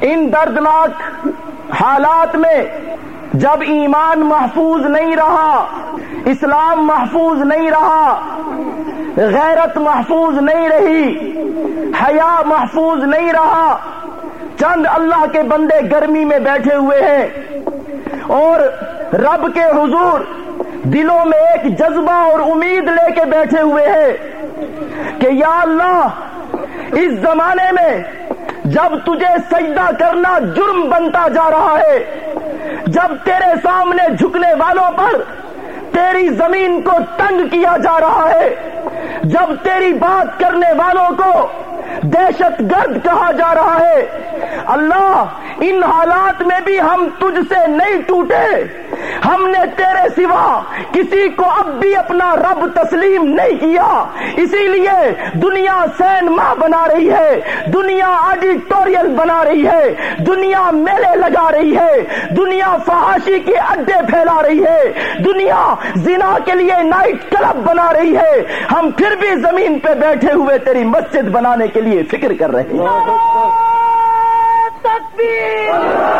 ان دردناک حالات میں جب ایمان محفوظ نہیں رہا، اسلام محفوظ نہیں رہا، غیرت محفوظ نہیں رہی، حیا محفوظ نہیں رہا، چند اللہ کے بندے گرمی میں بیٹھے ہوئے ہیں اور رب کے حضور دلوں میں ایک جذبہ اور امید لے کے بیٹھے ہوئے ہیں کہ یا اللہ، اس زمانے میں جب تجھے سجدہ کرنا جرم بنتا جا رہا ہے، جب تیرے سامنے جھکنے والوں پر تیری زمین کو تنگ کیا جا رہا ہے، جب تیری بات کرنے والوں کو دہشت گرد کہا جا رہا ہے، اللہ، ان حالات میں بھی ہم تجھ سے نہیں ٹوٹے۔ ہم نے تیرے سوا کسی کو اب بھی اپنا رب تسلیم نہیں کیا۔ اسی لیے دنیا سینما بنا رہی ہے، دنیا آڈیٹوریل بنا رہی ہے، دنیا میلے لگا رہی ہے، دنیا فحاشی کے اڈے پھیلا رہی ہے، دنیا زنا کے لیے نائٹ کلب بنا رہی ہے۔ ہم پھر بھی زمین پہ بیٹھے ہوئے تیری مسجد بنانے کے لیے فکر کر رہے ہیں۔ تکبیر۔